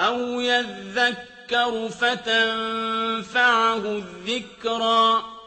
أَوْ يَذَّكَّرُ فَتَنفَعَهُ الذِّكْرَىٰ.